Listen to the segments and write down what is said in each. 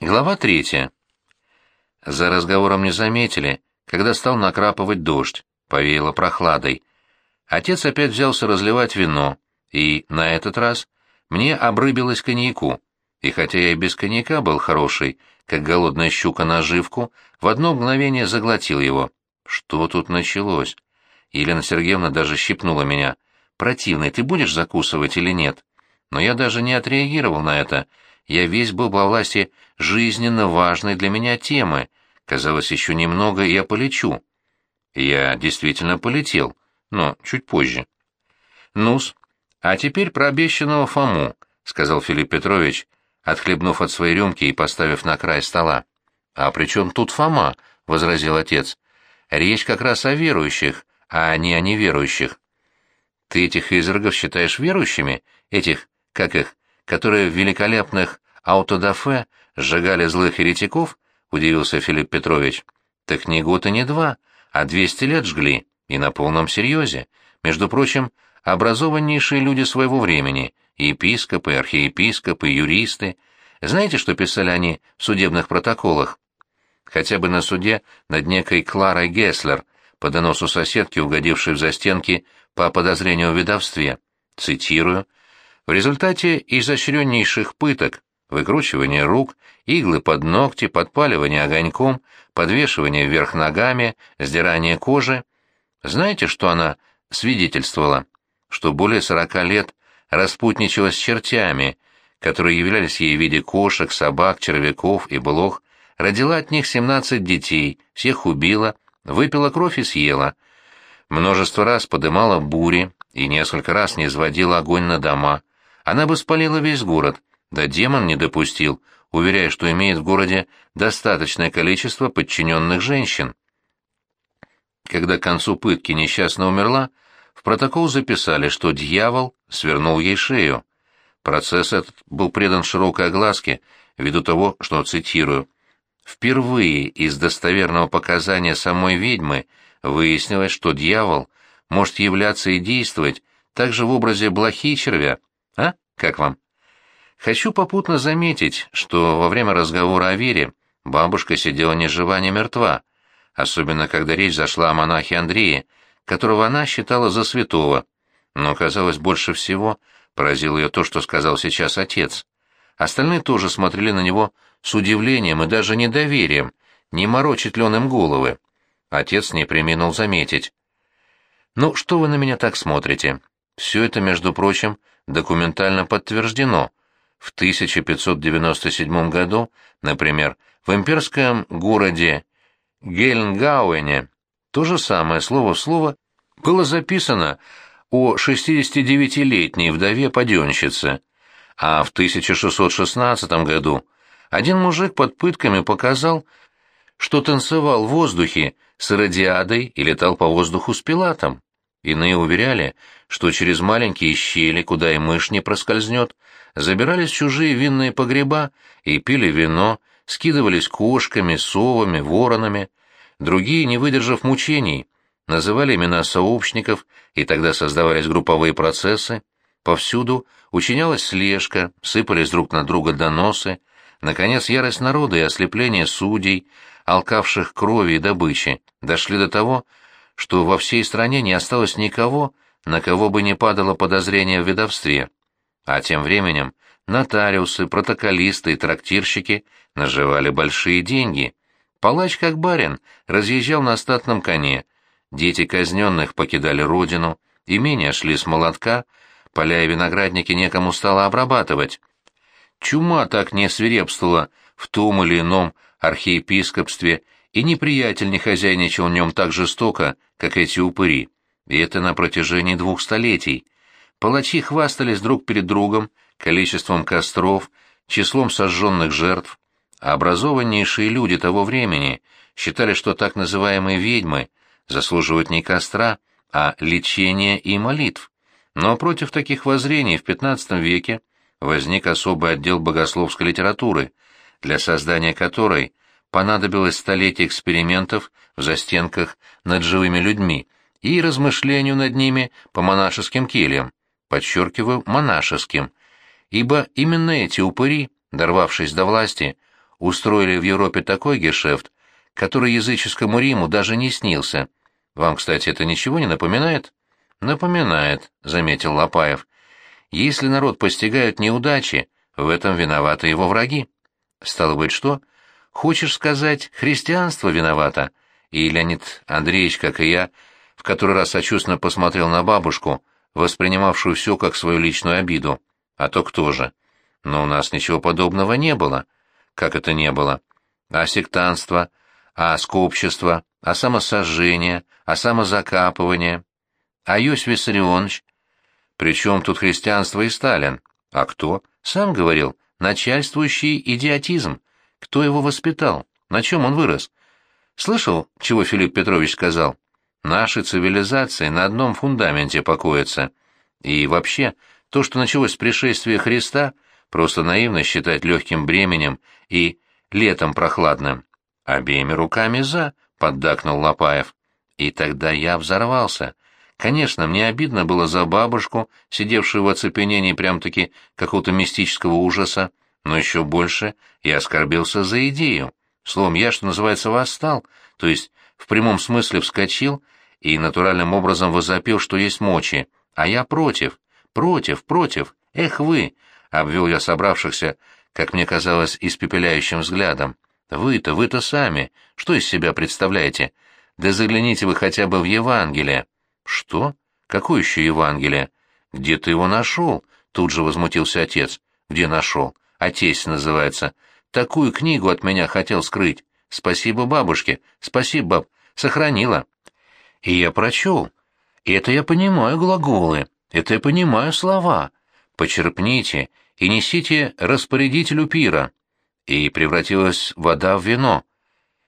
Глава третья. За разговором не заметили, когда стал накрапывать дождь, повеяло прохладой. Отец опять взялся разливать вино, и, на этот раз, мне обрыбилось коньяку. И хотя я и без коньяка был хороший, как голодная щука наживку, в одно мгновение заглотил его. Что тут началось? Елена Сергеевна даже щипнула меня. «Противный, ты будешь закусывать или нет?» Но я даже не отреагировал на это — я весь был во власти жизненно важной для меня темы. Казалось, еще немного, и я полечу. Я действительно полетел, но чуть позже. «Ну-с, а теперь про обещанного Фому», — сказал Филипп Петрович, отхлебнув от своей рюмки и поставив на край стола. «А при чем тут Фома?» — возразил отец. «Речь как раз о верующих, а не о неверующих». «Ты этих изергов считаешь верующими? Этих, как их, которые в великолепных аутодафе сжигали злых еретиков, удивился Филипп Петрович. Так не год и не два, а двести лет жгли, и на полном серьезе. Между прочим, образованнейшие люди своего времени, епископы, архиепископы, юристы. Знаете, что писали они в судебных протоколах? Хотя бы на суде над некой Кларой Гесслер, по доносу соседки, угодившей в застенки по подозрению в ведовстве. Цитирую. В результате изощреннейших пыток, выкручивания рук, иглы под ногти, подпаливание огоньком, подвешивание вверх ногами, сдирание кожи, знаете, что она свидетельствовала? Что более сорока лет распутничала с чертями, которые являлись ей в виде кошек, собак, червяков и блох, родила от них семнадцать детей, всех убила, выпила кровь и съела. Множество раз подымала бури и несколько раз не изводила огонь на дома, она бы спалила весь город, да демон не допустил, уверяя, что имеет в городе достаточное количество подчиненных женщин. Когда к концу пытки несчастно умерла, в протокол записали, что дьявол свернул ей шею. Процесс этот был предан широкой огласке, ввиду того, что, цитирую, «впервые из достоверного показания самой ведьмы выяснилось, что дьявол может являться и действовать также в образе блохи и червя, а? Как вам? Хочу попутно заметить, что во время разговора о вере бабушка сидела ни жива, ни мертва, особенно когда речь зашла о монахе Андрее, которого она считала за святого. Но, казалось, больше всего поразило ее то, что сказал сейчас отец. Остальные тоже смотрели на него с удивлением и даже недоверием, не морочит ли он им головы. Отец не приминул заметить. «Ну, что вы на меня так смотрите? Все это, между прочим, документально подтверждено. В 1597 году, например, в имперском городе Гельнгауэне то же самое слово в слово было записано о 69-летней вдове-паденщице, а в 1616 году один мужик под пытками показал, что танцевал в воздухе с Иродиадой и летал по воздуху с Пилатом. Иные уверяли, что через маленькие щели, куда и мышь не проскользнет, забирались чужие винные погреба и пили вино, скидывались кошками, совами, воронами. Другие, не выдержав мучений, называли имена сообщников, и тогда создавались групповые процессы. Повсюду учинялась слежка, сыпались друг на друга доносы. Наконец, ярость народа и ослепление судей, алкавших крови и добычи, дошли до того, что во всей стране не осталось никого, на кого бы не падало подозрение в ведовстве. А тем временем нотариусы, протоколисты и трактирщики наживали большие деньги. Палач, как барин, разъезжал на статном коне, дети казненных покидали родину, имения шли с молотка, поля и виноградники некому стало обрабатывать. Чума так не свирепствовала в том или ином архиепископстве и неприятель не хозяйничал в нем так жестоко, как эти упыри. И это на протяжении двух столетий. Палачи хвастались друг перед другом количеством костров, числом сожженных жертв, а образованнейшие люди того времени считали, что так называемые ведьмы заслуживают не костра, а лечения и молитв. Но против таких воззрений в XV веке возник особый отдел богословской литературы, для создания которой понадобилось столетие экспериментов в застенках над живыми людьми и размышлению над ними по монашеским кельям, подчеркиваю, монашеским, ибо именно эти упыри, дорвавшись до власти, устроили в Европе такой гешефт, который языческому Риму даже не снился. Вам, кстати, это ничего не напоминает? Напоминает, заметил Лопаев. Если народ постигает неудачи, в этом виноваты его враги. Стало быть, что? Хочешь сказать, христианство виновато? И Леонид Андреевич, как и я, в который раз сочувственно посмотрел на бабушку, воспринимавшую все как свою личную обиду. А то кто же? Но у нас ничего подобного не было. Как это не было? А сектанство, а скопчество, а самосожжение, а самозакапывание. А Йосиф Виссарионович? Причем тут христианство и Сталин? А кто? Сам говорил, начальствующий идиотизм. Кто его воспитал? На чем он вырос? Слышал, чего Филипп Петрович сказал? Наши цивилизации на одном фундаменте покоятся. И вообще, то, что началось с пришествия Христа, просто наивно считать легким бременем и летом прохладным. Обеими руками «за», — поддакнул Лопаев. И тогда я взорвался. Конечно, мне обидно было за бабушку, сидевшую в оцепенении прям-таки какого-то мистического ужаса, но еще больше я оскорбился за идею. Словом, я, что называется, восстал, то есть в прямом смысле вскочил и натуральным образом возопил, что есть мочи, а я против, против, против, эх вы, — обвел я собравшихся, как мне казалось, испепеляющим взглядом. Вы-то, вы-то сами, что из себя представляете? Да загляните вы хотя бы в Евангелие. Что? Какое еще Евангелие? Где ты его нашел? Тут же возмутился отец. Где нашел? Отец называется. Такую книгу от меня хотел скрыть. Спасибо бабушке. Спасибо, баб. Сохранила. И я прочел. И это я понимаю глаголы. Это я понимаю слова. Почерпните и несите распорядителю пира и превратилась вода в вино.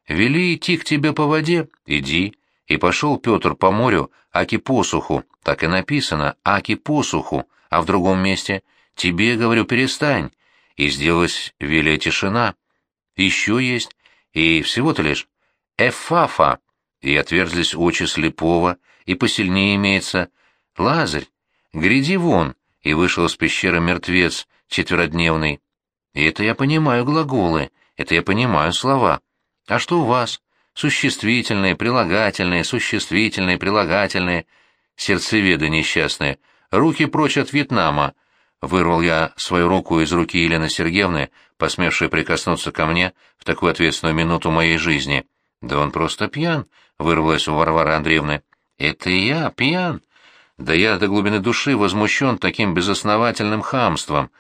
Вели идти к тебе по воде, иди. И пошел Петр по морю, аки посуху, так и написано, аки посуху, а в другом месте тебе, говорю, перестань. И сделалась велия тишина. Еще есть, и всего-то лишь эфафа, и отверзлись очи слепого, и посильнее имеется. Лазарь, гряди вон, и вышел из пещеры мертвец четверодневный. И это я понимаю глаголы, это я понимаю слова. А что у вас? Существительные, прилагательные, существительные, прилагательные. Сердцеведы несчастные. Руки прочь от Вьетнама. Вырвал я свою руку из руки Елены Сергеевны, посмевшей прикоснуться ко мне в такую ответственную минуту моей жизни. Да он просто пьян, вырвалось у Варвары Андреевны. Это я, пьян. Да я до глубины души возмущен таким безосновательным хамством.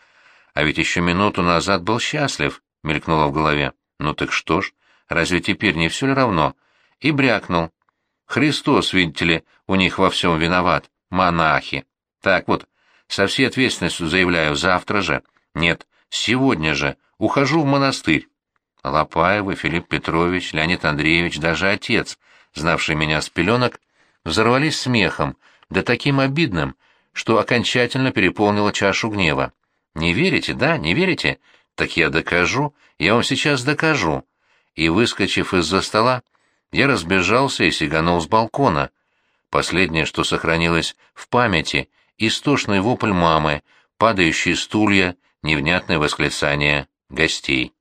А ведь еще минуту назад был счастлив, мелькнуло в голове. Ну так что ж, разве теперь не все ли равно? И брякнул. Христос, видите ли, у них во всем виноват. Монахи. Так вот, со всей ответственностью заявляю, завтра же, нет, сегодня же, ухожу в монастырь. Лопаевы, Филипп Петрович, Леонид Андреевич, даже отец, знавший меня с пеленок, взорвались смехом, да таким обидным, что окончательно переполнило чашу гнева. Не верите, да, не верите? Так я докажу, я вам сейчас докажу. И, выскочив из-за стола, я разбежался и сиганул с балкона. Последнее, что сохранилось в памяти, истошный вопль мамы, падающие стулья, невнятное восклицание гостей.